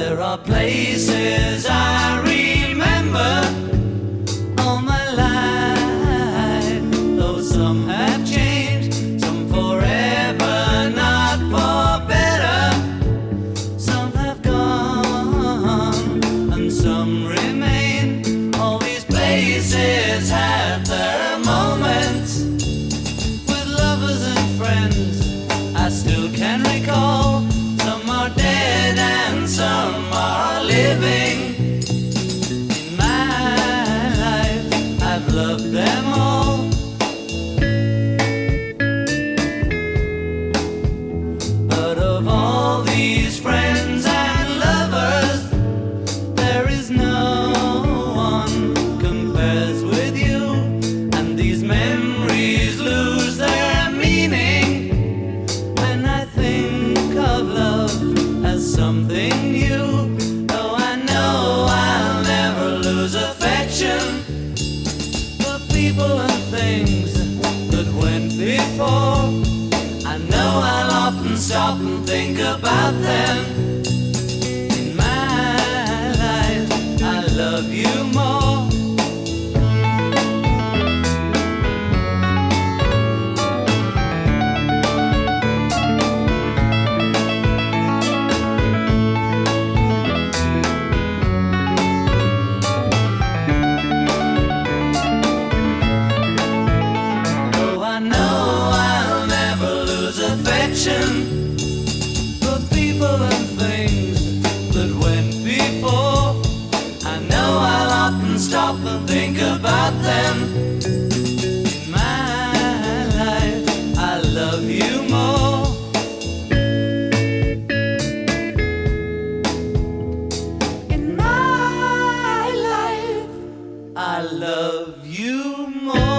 There are places I people and things that went before. I know I'll often stop and think about them. In my life, I love you more. Affection for people and things that went before. I know I'll often stop and think about them. In my life, I love you more. In my life, I love you more.